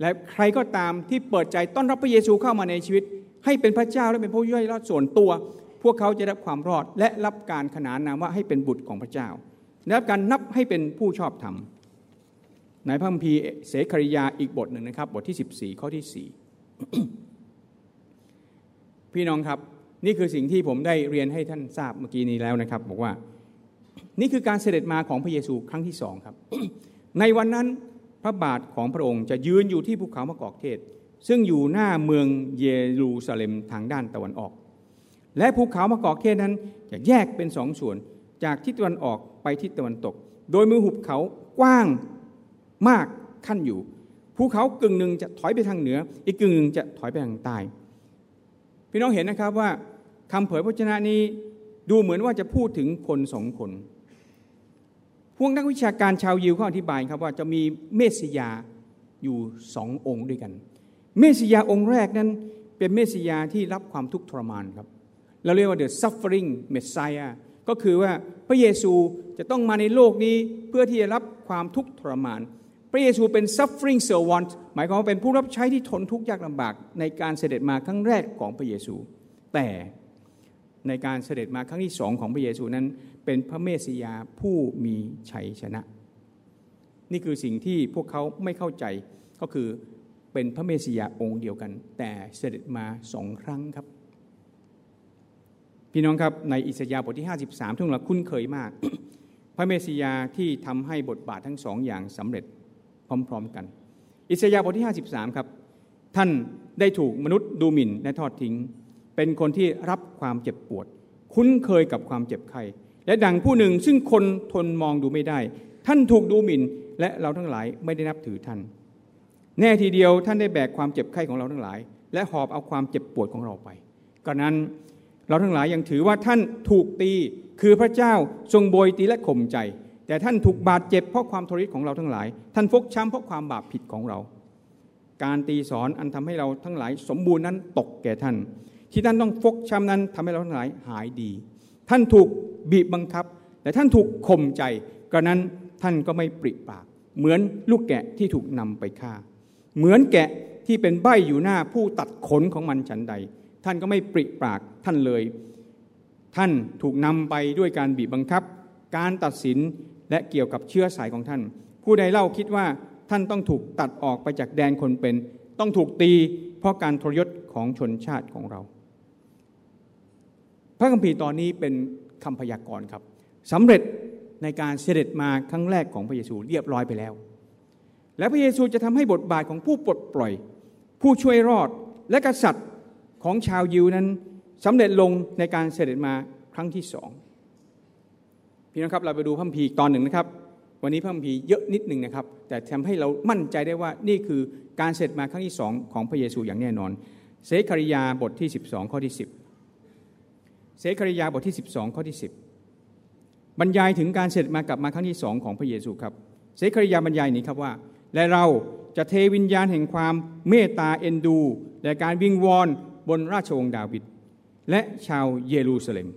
และใครก็ตามที่เปิดใจต้อนรับพระเยซูเข้ามาในชีวิต ให้เป็นพระเจ้าและเป็นผู้ย่อยรอดส่วนตัว พวกเขาจะรับความรอดและรับการขนานนามว่าให้เป็นบุตรของพระเจ้าและรับการนับให้เป็นผู้ชอบธรรม ในพระคัมภีร์เสคริยาอีกบทหนึ่งนะครับ บทที่ 14 ข้อที่ 4 พี่น้องครับนี่คือสิ่งที่ผมได้เรียนให้ท่านทราบเมื่อกี้นี้แล้วนะครับ บอกว่า นี่คือการเสด็จมาของพระเยซูครั้งที่สองครับ ในวันนั้นพระบาทของพระองค์จะยืนอยู่ที่ภูเขามะกอกเทศ ซึ่งอยู่หน้าเมืองเยรูซาเล็มทางด้านตะวันออก และภูเขามะกอกเทศนั้นจะแยกเป็นสองส่วน จากทิศตะวันออกไปทิศตะวันตก โดยมือหุบเขากว้าง มากขั้นอยู่ภูเขากึ่งหนึ่งจะถอยไปทางเหนือ อีกกึ่งหนึ่งจะถอยไปทางใต้พี่น้องเห็นนะครับว่าคำเผยพระชนะนี้ดูเหมือนว่าจะพูดถึงคนสองคน พวกนักวิชาการชาวยิวเขาอธิบายครับว่าจะมีเมสยาอยู่สององค์ด้วยกัน เมสยาองค์แรกนั้นเป็นเมสยาที่รับความทุกข์ทรมานครับ เราเรียกว่า the suffering Messiah ก็คือว่าพระเยซูจะต้องมาในโลกนี้เพื่อที่จะรับความทุกข์ทรมาน พระเยซูเป็น suffering servant หมายความว่าเป็นผู้รับใช้ที่ทนทุกข์ยากลำบากในการเสด็จมาครั้งแรกของพระเยซู แต่ในการเสด็จมาครั้งที่สองของพระเยซูนั้น เป็นพระเมสสิยาผู้มีชัยชนะ นี่คือสิ่งที่พวกเขาไม่เข้าใจก็คือเป็นพระเมสสิยาองค์เดียวกัน แต่เสด็จมาสองครั้งครับ พี่น้องครับในอิสยาห์บทที่ 53ทุกเราคุ้นเคยมาก พระเมสสิยาที่ทำให้บทบาททั้งสองอย่างสำเร็จ พร้อมๆกัน อิสยาห์บทที่ 53 ครับ ท่านได้ถูกมนุษย์ดูหมิ่นและทอดทิ้ง เป็นคนที่รับความเจ็บปวด คุ้นเคยกับความเจ็บไข้และดังผู้หนึ่งซึ่งคนทนมองดูไม่ได้ ท่านถูกดูหมิ่น และเราทั้งหลายไม่ได้นับถือท่าน แน่ทีเดียวท่านได้แบกความเจ็บไข้ของเราทั้งหลาย และหอบเอาความเจ็บปวดของเราไปกระนั้นเราทั้งหลายยังถือว่าท่านถูกตีคือพระเจ้าทรงโบยตีและข่มใจ แต่ท่านถูกบาดเจ็บเพราะความทรยศของเราทั้งหลาย ท่านฟกช้ำเพราะความบาปผิดของเรา การตีสอนอันทำให้เราทั้งหลาย สมบูรณ์นั้นตกแก่ท่าน ที่ท่านต้องฟกช้ำนั้นทำให้เราทั้งหลายหายดี ท่านถูกบีบบังคับ แต่ท่านถูกข่มใจกระนั้นท่านก็ไม่ปริปาก เหมือนลูกแกะที่ถูกนำไปฆ่า เหมือนแกะที่เป็นใบอยู่หน้าผู้ตัดขนของมันฉันใด ท่านก็ไม่ปริปากท่านเลย ท่านถูกนำไปด้วยการบีบบังคับ การตัดสิน และเกี่ยวกับเชื้อสายของท่าน ผู้ใดเล่าคิดว่าท่านต้องถูกตัดออกไปจากแดนคนเป็น ต้องถูกตีเพราะการทรยศของชนชาติของเรา พระคัมภีร์ตอนนี้เป็นคำพยากรณ์ครับสำเร็จในการเสด็จมาครั้งแรกของพระเยซูเรียบร้อยไปแล้ว และพระเยซูจะทำให้บทบาทของผู้ปลดปล่อย ผู้ช่วยรอดและกษัตริย์ของชาวยิวนั้นสำเร็จลงในการเสด็จมาครั้งที่สอง พี่น้องครับเราไปดูพระคัมภีร์ตอนหนึ่งนะครับ วันนี้พระคัมภีเยอะนิดหนึ่งนะครับ แต่ทำให้เรามั่นใจได้ว่านี่คือการเสด็จมาครั้งที่สองของพระเยซูอย่างแน่นอนเสคาริยาบทที่ 12 ข้อที่ 10เสคาริยาบทที่ 12 ข้อที่ 10 บรรยายถึงการเสด็จมากลับมาครั้งที่สองของพระเยซูครับเสคาริยาบรรยายนี้ครับว่า และเราจะเทวิญญาณแห่งความเมตตาเอ็นดู และการวิงวอนบนราชวงศ์ดาวิดและชาวเยรูซาเล็ม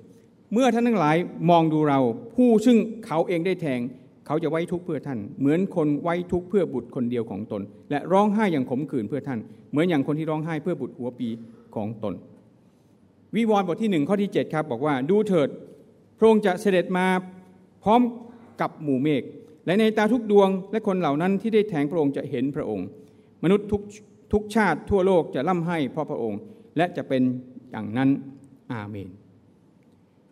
เมื่อท่านทั้งหลายมองดูเรา ผู้ซึ่งเขาเองได้แทง เขาจะไว้ทุกข์เพื่อท่าน เหมือนคนไว้ทุกข์เพื่อบุตรคนเดียวของตน และร้องไห้อย่างขมขื่นเพื่อท่าน เหมือนอย่างคนที่ร้องไห้เพื่อบุตรหัวปีของตน วิวรณ์บทที่หนึ่งข้อที่7ครับบอกว่าดูเถิดพระองค์จะเสด็จมาพร้อมกับหมู่เมฆและในตาทุกดวงและคนเหล่านั้นที่ได้แทงพระองค์จะเห็นพระองค์ มนุษย์ทุกทุกชาติทั่วโลกจะร่ำให้เพราะพระองค์ และจะเป็นอย่างนั้นอาเมน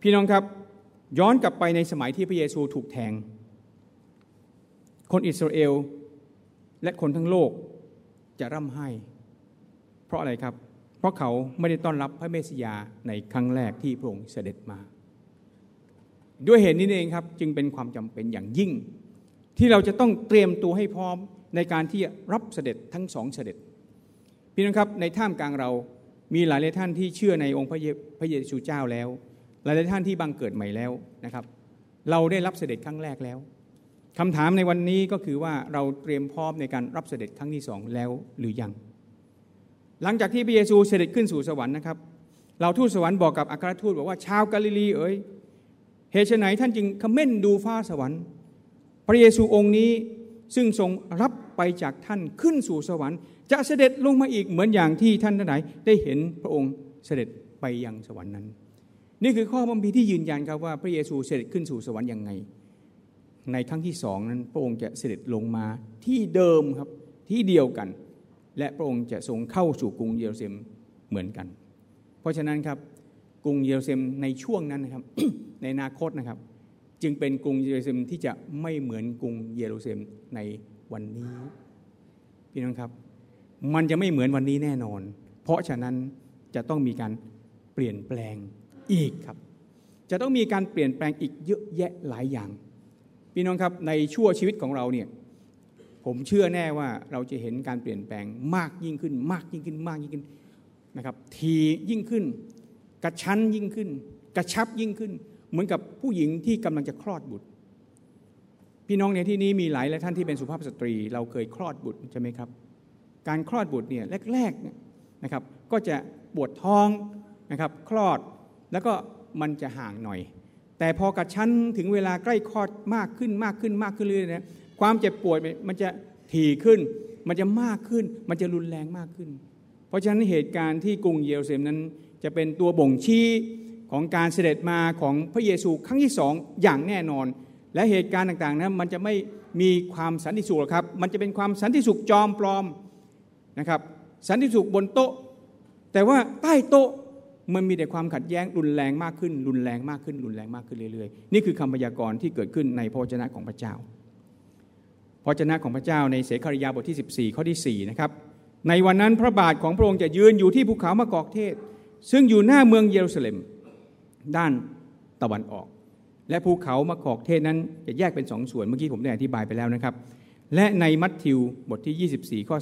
พี่น้องครับย้อนกลับไปในสมัยที่พระเยซูถูกแทง คนอิสราเอลและคนทั้งโลกจะร่ำไห้ เพราะอะไรครับ เพราะเขาไม่ได้ต้อนรับพระเมสสิยาในครั้งแรกที่พระองค์เสด็จมา ด้วยเหตุนี้เองครับจึงเป็นความจำเป็นอย่างยิ่ง ที่เราจะต้องเตรียมตัวให้พร้อมในการที่รับเสด็จทั้งสองเสด็จ พี่น้องครับในท่ามกลางเรามีหลายหลายท่านที่เชื่อในองค์พระเยซูเจ้าแล้ว หลายท่านที่บังเกิดใหม่แล้วนะครับ เราได้รับเสด็จครั้งแรกแล้วคำถามในวันนี้ก็คือว่าเราเตรียมพร้อมในการรับเสด็จครั้งที่สองแล้วหรือยัง หลังจากที่พระเยซูเสด็จขึ้นสู่สวรรค์นะครับ เราทูตสวรรค์บอกกับอัครทูตบอกว่าชาวกาลิลีเอ๋ยเหตุไหนท่านจึงคอมเมนดูฟ้าสวรรค์ พระเยซูองค์นี้ซึ่งทรงรับไปจากท่านขึ้นสู่สวรรค์ จะเสด็จลงมาอีกเหมือนอย่างที่ท่านทั้งหลายได้เห็นพระองค์เสด็จไปยังสวรรค์นั้น นี่คือข้อบัมพีที่ยืนยันครับว่าพระเยซูเสด็จขึ้นสู่สวรรค์ยังไง ในครั้งที่สองนั้นพระองค์จะเสด็จลงมาที่เดิมครับที่เดียวกัน และพระองค์จะทรงเข้าสู่กรุงเยรูซาเล็มเหมือนกัน เพราะฉะนั้นครับกรุงเยรูซาเล็มในช่วงนั้นนะครับในอนาคตนะครับ จึงเป็นกรุงเยรูซาเล็มที่จะไม่เหมือนกรุงเยรูซาเล็มในวันนี้พี่น้องครับมันจะไม่เหมือนวันนี้แน่นอน เพราะฉะนั้นจะต้องมีการเปลี่ยนแปลง อีกครับ จะต้องมีการเปลี่ยนแปลงอีกเยอะแยะหลายอย่าง พี่น้องครับในชั่วชีวิตของเราเนี่ยผมเชื่อแน่ว่าเราจะเห็นการเปลี่ยนแปลงมากยิ่งขึ้น มากยิ่งขึ้นมากยิ่งขึ้นนะครับ ทียิ่งขึ้น กระชั้นยิ่งขึ้น กระชับยิ่งขึ้น เหมือนกับผู้หญิงที่กำลังจะคลอดบุตร พี่น้องในที่นี้มีหลายหลายท่านที่เป็นสุภาพสตรี เราเคยคลอดบุตรใช่ไหมครับ การคลอดบุตรเนี่ยแรกๆเนี่ยนะครับก็จะปวดท้องนะครับคลอด แล้วก็มันจะห่างหน่อย แต่พอกระชั้นถึงเวลาใกล้คลอดมากขึ้นมากขึ้นมากขึ้นเรื่อยๆนะความเจ็บปวดมันจะถี่ขึ้น มันจะมากขึ้น มันจะรุนแรงมากขึ้น เพราะฉะนั้นเหตุการณ์ที่กรุงเยรูซาเล็มนั้น จะเป็นตัวบ่งชี้ของการเสด็จมาของพระเยซูครั้งที่สองอย่างแน่นอน และเหตุการณ์ต่างๆนั้นมันจะไม่มีความสันติสุขครับ มันจะเป็นความสันติสุขจอมปลอมนะครับ สันติสุขบนโต๊ะ แต่ว่าใต้โต๊ะ มันมีแต่ความขัดแย้งรุนแรงมากขึ้น รุนแรงมากขึ้น รุนแรงมากขึ้นเรื่อยๆ นี่คือคำพยากรณ์ที่เกิดขึ้นในพระวจนะของพระเจ้าพระวจนะของพระเจ้าในเสคาริยาบทที่ 14 ข้อที่4นะครับในวันนั้นพระบาทของพระองค์จะยืนอยู่ที่ภูเขามะกอกเทศ ซึ่งอยู่หน้าเมืองเยรูซาเล็ม ด้านตะวันออก และภูเขามะกอกเทศนั้นจะแยกเป็นสองส่วนเมื่อกี้ผมได้อธิบายไปแล้วนะครับ และในมัทธิวบทที่ 24 ข้อ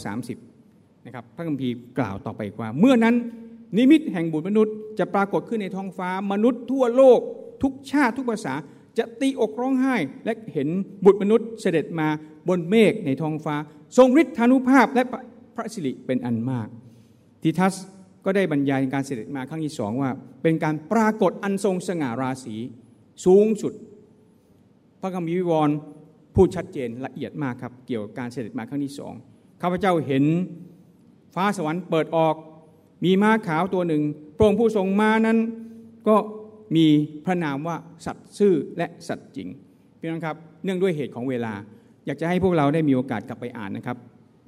30นะครับพระคัมภีร์กล่าวต่อไปว่า เมื่อนั้น นิมิตแห่งบุตรมนุษย์จะปรากฏขึ้นในท้องฟ้ามนุษย์ทั่วโลก ทุกชาติทุกภาษาจะตีอกร้องไห้ และเห็นบุตรมนุษย์เสด็จมาบนเมฆในท้องฟ้า ทรงฤทธานุภาพและพระสิริเป็นอันมากทิทัสก็ได้บรรยายการเสด็จมาครั้งที่สองว่า เป็นการปรากฏอันทรงสง่าราศีสูงสุด พระคัมภีร์วิวรณ์พูดชัดเจนละเอียดมากครับ เกี่ยวกับการเสด็จมาครั้งที่สองข้าพเจ้าเห็นฟ้าสวรรค์เปิดออก มีม้าขาวตัวหนึ่งพระองค์ผู้ทรงมานั้น ก็มีพระนามว่าสัตว์ซื่อและสัตว์จริงพี่น้องครับเนื่องด้วยเหตุของเวลา อยากจะให้พวกเราได้มีโอกาสกลับไปอ่านนะครับ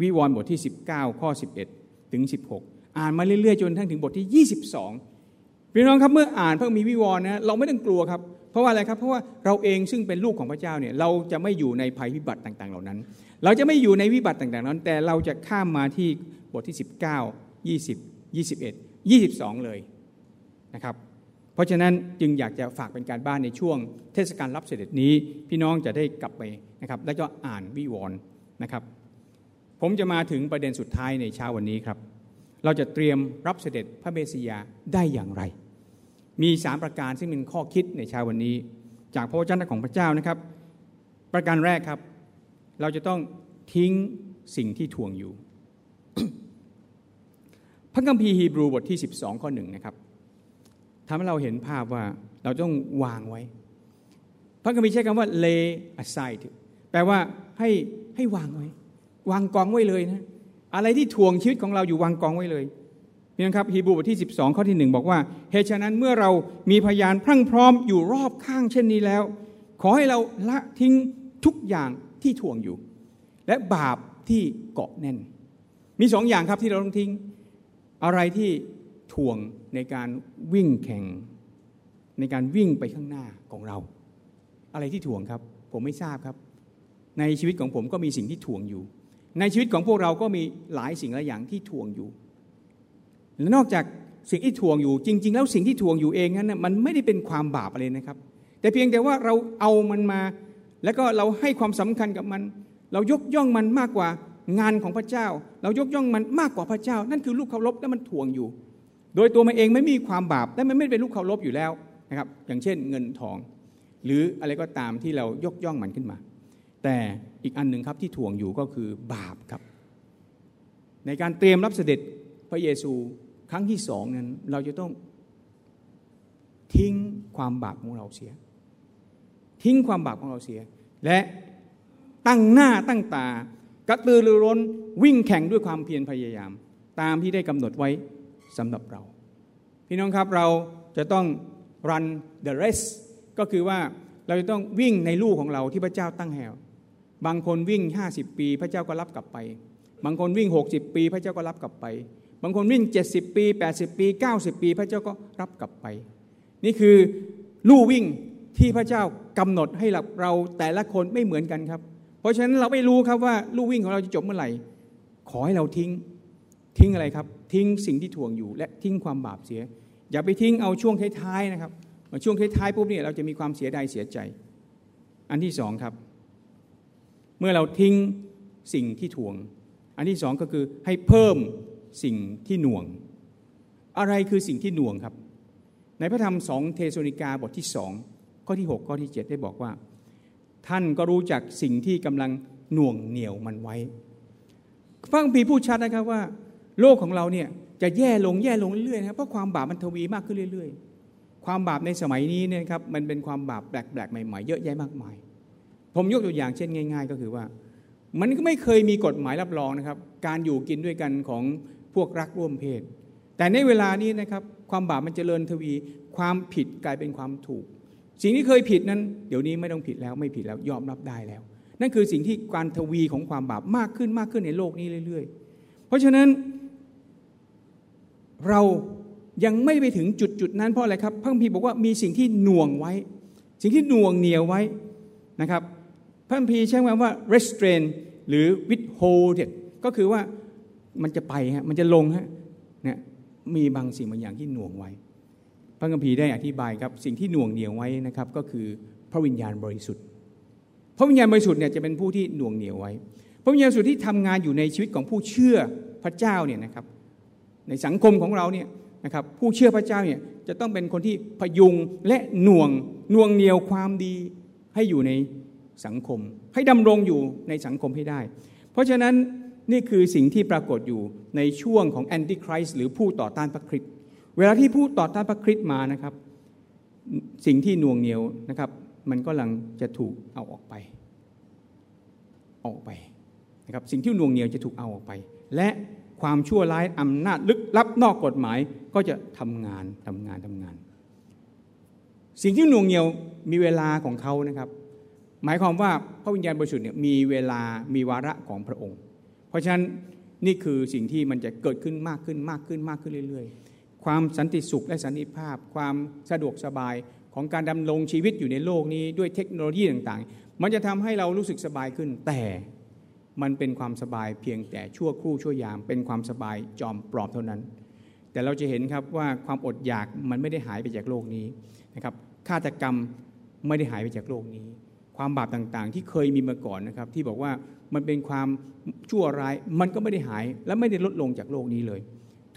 วิวรณ์บทที่ 19 ข้อ 11 ถึง 16 อ่านมาเรื่อยๆ จนทั้งถึงบทที่ 22 พี่น้องครับเมื่ออ่านพระมีวิวรณ์นะเราไม่ต้องกลัวครับเพราะว่าอะไรครับเพราะว่าเราเองซึ่งเป็นลูกของพระเจ้าเนี่ยเราจะไม่อยู่ในภัยพิบัติต่างๆ เหล่านั้น เราจะไม่อยู่ในวิบัติต่างๆนั้น แต่เราจะข้ามมาที่บทที่ 19 20 21 22 เลยนะครับ เพราะฉะนั้นจึงอยากจะฝากเป็นการบ้านในช่วงเทศกาลรับเสด็จนี้ พี่น้องจะได้กลับไปนะครับแล้วก็อ่านวิวรณ์นะครับ ผมจะมาถึงประเด็นสุดท้ายในเช้าวันนี้ครับ เราจะเตรียมรับเสด็จพระเมสสิยาได้อย่างไร มีสามประการซึ่งเป็นข้อคิดในเช้าวันนี้ จากพระวจนะของพระเจ้านะครับ ประการแรกครับ เราจะต้องทิ้งสิ่งที่ทวงอยู่ พระคัมภีร์ฮีบรูบทที่ 12 ข้อหนึ่งนะครับทำให้เราเห็นภาพว่าเราต้องวางไว้ พระคัมภีร์ใช้คำว่า lay aside แปลว่าให้ให้วางไว้ วางกองไว้เลยนะ อะไรที่ทวงชีวิตของเราอยู่วางกองไว้เลยพี่น้องครับฮีบรูบทที่ 12 ข้อที่ 1 บอกว่าเหตุฉะนั้นเมื่อเรามีพยานพรั่งพร้อมอยู่รอบข้างเช่นนี้แล้ว ขอให้เราละทิ้งทุกอย่างที่ทวงอยู่ และบาปที่เกาะแน่น มีสองอย่างครับที่เราต้องทิ้ง อะไรที่ทวงในการวิ่งแข่ง ในการวิ่งไปข้างหน้าของเรา อะไรที่ถ่วงครับ ผมไม่ทราบครับ ในชีวิตของผมก็มีสิ่งที่ถ่วงอยู่ ในชีวิตของพวกเราก็มีหลายสิ่งหลายอย่างที่ถ่วงอยู่และนอกจากสิ่งที่ถ่วงอยู่ จริง ๆ แล้วสิ่งที่ถ่วงอยู่เองนั้นมันไม่ได้เป็นความบาปอะไรนะครับ แต่เพียงแต่ว่าเราเอามันมา แล้วก็เราให้ความสำคัญกับมัน เรายกย่องมันมากกว่า งานของพระเจ้า เรายกย่องมันมากกว่าพระเจ้า นั่นคือลูกเคารพและมันถ่วงอยู่ โดยตัวมันเองไม่มีความบาปและมันไม่เป็นลูกเคารพอยู่แล้วนะครับ อย่างเช่นเงินทอง หรืออะไรก็ตามที่เรายกย่องมันขึ้นมา แต่อีกอันหนึ่งครับที่ถ่วงอยู่ก็คือบาปครับ ในการเตรียมรับเสด็จพระเยซูครั้งที่สองนั้นเราจะต้องทิ้งความบาปของเราเสีย ทิ้งความบาปของเราเสีย และตั้งหน้าตั้งตา กระตือรือร้นวิ่งแข่งด้วยความเพียรพยายาม ตามที่ได้กำหนดไว้สำหรับเรา พี่น้องครับเราจะต้อง run the race ก็คือว่าเราจะต้องวิ่งในลูกของเราที่พระเจ้าตั้งให้บางคนวิ่ง 50 ปี พระเจ้าก็รับกลับไป บางคนวิ่ง 60 ปี พระเจ้าก็รับกลับไป บางคนวิ่ง 70 ปี 80 ปี 90 ปี พระเจ้าก็รับกลับไป นี่คือลู่วิ่งที่พระเจ้ากำหนดให้เราแต่ละคนไม่เหมือนกันครับ เพราะฉะนั้นเราไม่รู้ครับว่าลู่วิ่งของเราจะจบเมื่อไหร่ ขอให้เราทิ้งทิ้งอะไรครับ ทิ้งสิ่งที่ถ่วงอยู่ และทิ้งความบาปเสีย อย่าไปทิ้งเอาช่วงท้ายๆนะครับมาช่วงท้ายๆปุ๊บเนี่ยเราจะมีความเสียดายเสียใจ อันที่สองครับ เมื่อเราทิ้งสิ่งที่ถ่วง อันที่สองก็คือให้เพิ่มสิ่งที่หน่วง อะไรคือสิ่งที่หน่วงครับ ในพระธรรมสองเทโนิกาบทที่สองข้อที่ 6 ข้อที่ 7 ได้บอกว่า ท่านก็รู้จักสิ่งที่กำลังหน่วงเหนี่ยวมันไว้ ฟังพีพูดชัดนะครับว่า โลกของเราเนี่ยจะแย่ลงแย่ลงเรื่อยๆนะครับเพราะความบาปมันทวีมากขึ้นเรื่อย ๆ ความบาปในสมัยนี้เนี่ยครับมันเป็นความบาปแปลกๆใหม่ๆเยอะแยะมากมาย ผมยกตัวอย่างเช่นง่าย ๆ ก็คือว่า มันก็ไม่เคยมีกฎหมายรับรองนะครับ การอยู่กินด้วยกันของพวกรักร่วมเพศ แต่ในเวลานี้นะครับความบาปมันเจริญทวี ความผิดกลายเป็นความถูก สิ่งที่เคยผิดนั้น เดี๋ยวนี้ไม่ต้องผิดแล้วไม่ผิดแล้วยอมรับได้แล้ว นั่นคือสิ่งที่การทวีของความบาปมากขึ้นมากขึ้นในโลกนี้เรื่อย ๆ เพราะฉะนั้น เรายังไม่ไปถึงจุดจุดนั้นเพราะอะไรครับพระคัมภีร์บอกว่ามีสิ่งที่หน่วงไว้ สิ่งที่หน่วงเหนียวไว้นะครับพระคัมภีร์ใช้คำว่า restrain หรือ withhold ก็คือว่ามันจะไปฮะมันจะลงฮะเนี่ยมีบางสิ่งบางอย่างที่หน่วงไว้ พระคัมภีร์ได้อธิบายครับสิ่งที่หน่วงเหนียวไว้นะครับก็คือพระวิญญาณบริสุทธิ์ พระวิญญาณบริสุทธิ์เนี่ยจะเป็นผู้ที่หน่วงเหนียวไว้ พระวิญญาณบริสุทธิ์ที่ทำงานอยู่ในชีวิตของผู้เชื่อพระเจ้าเนี่ยนะครับในสังคมของเราเนี่ยนะครับผู้เชื่อพระเจ้าเนี่ยจะต้องเป็นคนที่พยุงและหน่วงน่วงเหนียวความดีให้อยู่ในสังคม ให้ดำรงอยู่ในสังคมให้ได้ เพราะฉะนั้นนี่คือสิ่งที่ปรากฏอยู่ในช่วงของแอนติคริสหรือผู้ต่อต้านพระคริสต์ เวลาที่ผู้ต่อต้านพระคริสต์มานะครับ สิ่งที่น่วงเหนียวนะครับ มันก็ลังจะถูกเอาออกไป ออกไปนะครับสิ่งที่น่วงเหนียวจะถูกเอาออกไป และความชั่วร้ายอำนาจลึกลับนอกกฎหมายก็จะทำงานทำงานทำงาน สิ่งที่น่วงเหนียวมีเวลาของเขานะครับ หมายความว่าพระวิญญาณบริสุทธิ์เนี่ยมีเวลามีวาระของพระองค์ เพราะฉะนั้นนี่คือสิ่งที่มันจะเกิดขึ้นมากขึ้นมากขึ้นมากขึ้นเรื่อย ๆ ความสันติสุขและสันติภาพ ความสะดวกสบายของการดำรงชีวิตอยู่ในโลกนี้ด้วยเทคโนโลยีต่างๆ มันจะทำให้เรารู้สึกสบายขึ้น แต่มันเป็นความสบายเพียงแต่ชั่วครู่ชั่วยาม เป็นความสบายจอมปลอมเท่านั้น แต่เราจะเห็นครับว่าความอดอยากมันไม่ได้หายไปจากโลกนี้นะครับฆาตกรรมไม่ได้หายไปจากโลกนี้ ความบาปต่างๆ ที่เคยมีมาก่อนนะครับ ที่บอกว่ามันเป็นความชั่วร้ายมันก็ไม่ได้หายและไม่ได้ลดลงจากโลกนี้เลย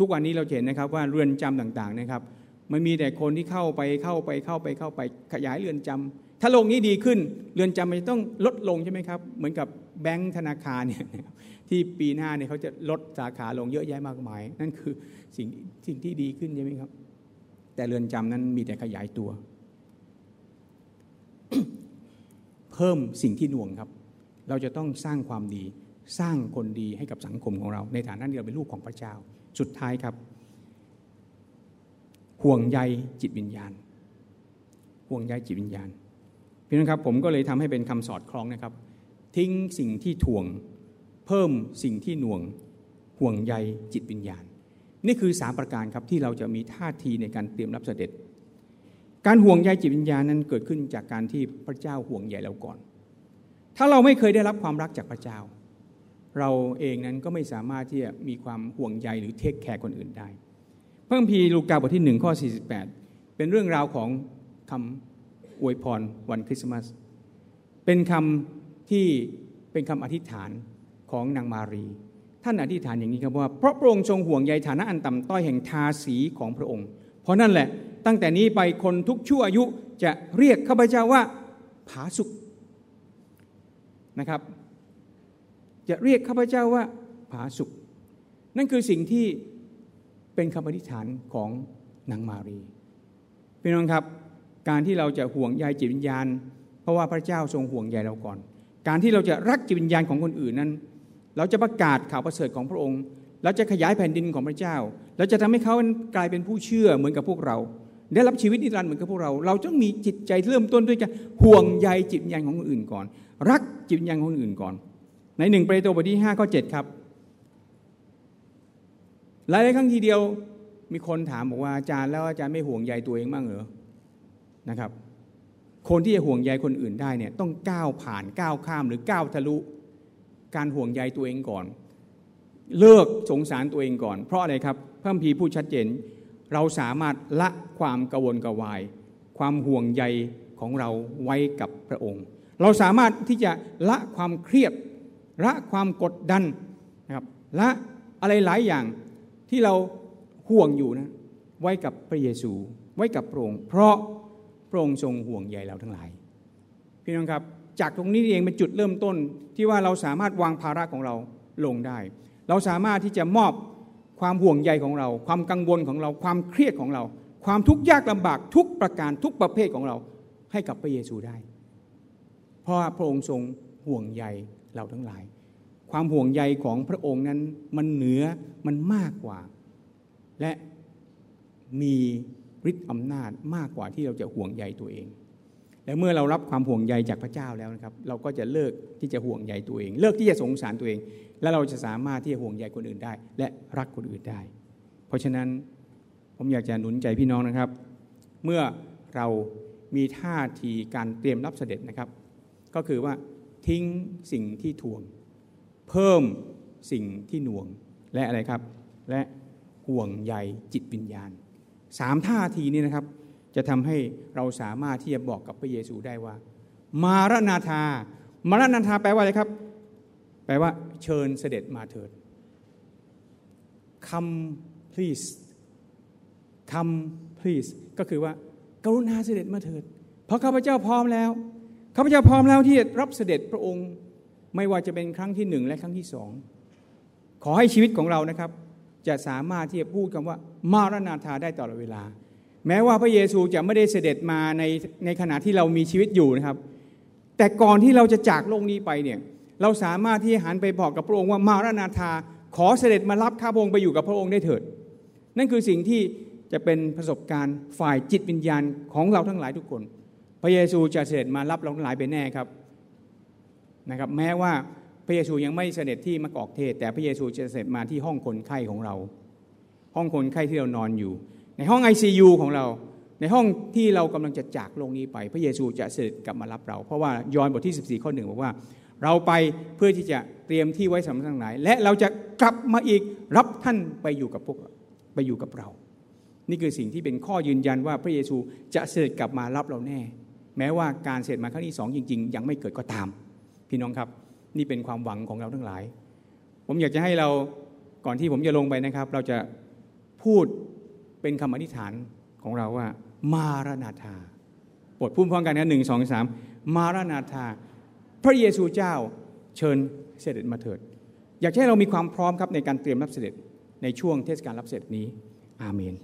ทุกวันนี้เราเห็นนะครับว่าเรือนจำต่างๆนะครับ มันมีแต่คนที่เข้าไปเข้าไปเข้าไปเข้าไปขยายเรือนจำถ้าโลกนี้ดีขึ้นเรือนจำมันจะต้องลดลงใช่ไหมครับ เหมือนกับแบงก์ธนาคารเนี่ยที่ปีหน้าเนี่ยเขาจะลดสาขาลงเยอะแยะมากมาย นั่นคือสิ่งสิ่งที่ดีขึ้นใช่ไหมครับ แต่เรือนจำนั้นมีแต่ขยายตัว เพิ่มสิ่งที่หน่วงครับ เราจะต้องสร้างความดีสร้างคนดีให้กับสังคมของเรา ในฐานะที่เราเป็นลูกของพระเจ้า สุดท้ายครับ ห่วงใยจิตวิญญาณ ห่วงใยจิตวิญญาณพี่น้องครับผมก็เลยทำให้เป็นคำสอดคล้องนะครับ ทิ้งสิ่งที่ถ่วง เพิ่มสิ่งที่หน่วง ห่วงใยจิตวิญญาณ นี่คือสามประการครับที่เราจะมีท่าทีในการเตรียมรับเสด็จ การห่วงใยจิตวิญญาณนั้นเกิดขึ้นจากการที่พระเจ้าห่วงใยเราก่อน ถ้าเราไม่เคยได้รับความรักจากพระเจ้า เราเองนั้นก็ไม่สามารถที่จะมีความห่วงใยหรือเทคแคร์คนอื่นได้เพิ่มพีลูกาบทที่หนึ่งข้อ 48 เป็นเรื่องราวของคำอวยพรวันคริสต์มาส เป็นคำที่เป็นคำอธิษฐานของนางมารี ท่านอธิษฐานอย่างนี้ครับว่า เพราะพระองค์ทรงห่วงใยฐานะอันต่ำต้อยแห่งทาสีของพระองค์ เพราะนั่นแหละตั้งแต่นี้ไปคนทุกชั่วอายุจะเรียกข้าพเจ้าว่าผาสุกนะครับ จะเรียกข้าพเจ้าว่าผาสุกนั่นคือสิ่งที่เป็นคำอธิษฐานของนางมารีพี่น้องครับ การที่เราจะห่วงใยจิตวิญญาณ เพราะว่าพระเจ้าทรงห่วงใยเราก่อน การที่เราจะรักจิตวิญญาณของคนอื่นนั้น เราจะประกาศข่าวประเสริฐของพระองค์เราจะขยายแผ่นดินของพระเจ้า เราจะทำให้เขากลายเป็นผู้เชื่อเหมือนกับพวกเรา ได้รับชีวิตนิรันดร์เหมือนกับพวกเรา เราต้องมีจิตใจเริ่มต้นด้วยการห่วงใยจิตวิญญาณของคนอื่นก่อน รักจิตวิญญาณของคนอื่นก่อน ในหนึ่งเปโตรบทที่5ข้อ7ครับหลายๆครั้งทีเดียวมีคนถามบอกว่าอาจารย์แล้วอาจารย์ไม่ห่วงใยตัวเองบ้างเหรอนะครับ คนที่จะห่วงใยคนอื่นได้เนี่ยต้องก้าวผ่านก้าวข้ามหรือก้าวทะลุ การห่วงใยตัวเองก่อน เลิกสงสารตัวเองก่อน เพราะอะไรครับพระมภีพูดชัดเจน เราสามารถละความกังวลกวาย ความห่วงใยของเราไว้กับพระองค์ เราสามารถที่จะละความเครียด ละความกดดันนะครับละอะไรหลายอย่างที่เราห่วงอยู่นะไว้กับพระเยซู ไว้กับพระองค์เพราะพระองค์ทรงห่วงใยเราทั้งหลาย พี่น้องครับจากตรงนี้เองเป็นจุดเริ่มต้นที่ว่าเราสามารถวางภาระของเราลงได้ เราสามารถที่จะมอบความห่วงใยของเรา ความกังวลของเรา ความเครียดของเรา ความทุกข์ยากลำบากทุกประการทุกประเภทของเราให้กับพระเยซูได้ เพราะพระองค์ทรงห่วงใย เราทั้งหลาย ความห่วงใยของพระองค์นั้นมันเหนือมันมากกว่า และมีฤทธิ์อำนาจมากกว่าที่เราจะห่วงใยตัวเอง และเมื่อเรารับความห่วงใยจากพระเจ้าแล้วนะครับ เราก็จะเลิกที่จะห่วงใยตัวเอง เลิกที่จะสงสารตัวเอง และเราจะสามารถที่จะห่วงใยคนอื่นได้ และรักคนอื่นได้ เพราะฉะนั้นผมอยากจะหนุนใจพี่น้องนะครับ เมื่อเรามีท่าทีการเตรียมรับเสด็จนะครับ ก็คือว่า ทิ้งสิ่งที่ทวง เพิ่มสิ่งที่หน่วงและอะไรครับ และห่วงใยจิตวิญญาณสามท่าทีนี้นะครับ จะทำให้เราสามารถที่จะบอกกับพระเยซูได้ว่า มารนาธา มารนาธาแปลว่าอะไรครับ แปลว่า เชิญเสด็จมาเถิด come please come please ก็คือว่ากรุณาเสด็จมาเถิด เพราะข้าพเจ้าพร้อมแล้ว ข้าพเจ้าพร้อมแล้วที่จะรับเสด็จพระองค์ไม่ว่าจะเป็นครั้งที่หนึ่งและครั้งที่สองขอให้ชีวิตของเรานะครับ จะสามารถที่จะพูดคำว่า มารนาธาได้ตลอดเวลา แม้ว่าพระเยซูจะไม่ได้เสด็จมาในในขณะที่เรามีชีวิตอยู่นะครับ แต่ก่อนที่เราจะจากโลกนี้ไปเนี่ยเราสามารถที่จะหันไปบอกกับพระองค์ว่ามารนาธาขอเสด็จมารับข้าพระองค์ไปอยู่กับพระองค์ได้เถิด นั่นคือสิ่งที่จะเป็นประสบการณ์ฝ่ายจิตวิญญาณของเราทั้งหลายทุกคน พระเยซูจะเสด็จมารับเราทั้งหลายไปแน่ครับนะครับ แม้ว่าพระเยซูยังไม่เสด็จที่มากอกเทศ แต่พระเยซูจะเสด็จมาที่ห้องคนไข้ของเรา ห้องคนไข้ที่เรานอนอยู่ ในห้อง ICU ของเรา ในห้องที่เรากำลังจะจากโลกนี้ไป พระเยซูจะเสด็จกลับมารับเรา เพราะว่ายอห์นบทที่ 14 ข้อหนึ่งบอกว่า เราไปเพื่อที่จะเตรียมที่ไว้สำหรับทั้งหลาย และเราจะกลับมาอีกรับท่านไปอยู่กับพวกไปอยู่กับเรา นี่คือสิ่งที่เป็นข้อยืนยันว่าพระเยซูจะเสด็จกลับมารับเราแน่ แม้ว่าการเสด็จมาครั้งที่สองจริง ๆ ยังไม่เกิดก็ตาม พี่น้องครับ นี่เป็นความหวังของเราทั้งหลาย ผมอยากจะให้เราก่อนที่ผมจะลงไปนะครับ เราจะพูดเป็นคำอธิษฐานของเราว่า มารนาธาบทพูดพร้อมกันนะหนึ่งสองสามมารนาธาพระเยซูเจ้าเชิญเสด็จมาเถิด อยากให้เรามีความพร้อมครับในการเตรียมรับเสด็จในช่วงเทศกาลรับเสด็จนี้ อาเมน